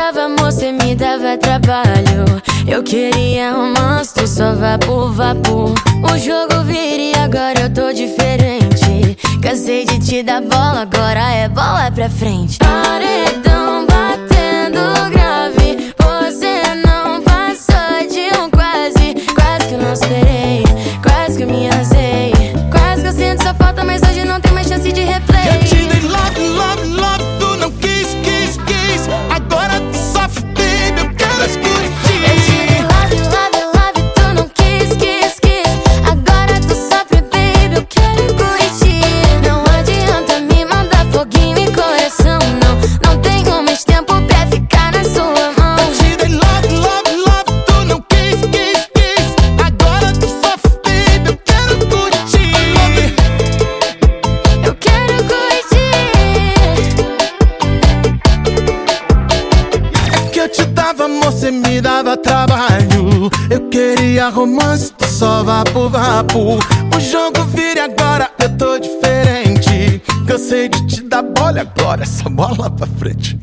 dava amor, cê me dava trabalho. Eu queria romance, tu só vapor, vapor. O jogo vira e agora eu tô diferente. Cansei de te dar bola, agora é bola pra frente. Pare Você me dava trabalho. Eu queria romance, tu só vapo vapo. O jogo vira agora, eu tô diferente. Cansei de te dar bola agora, é essa bola pra frente.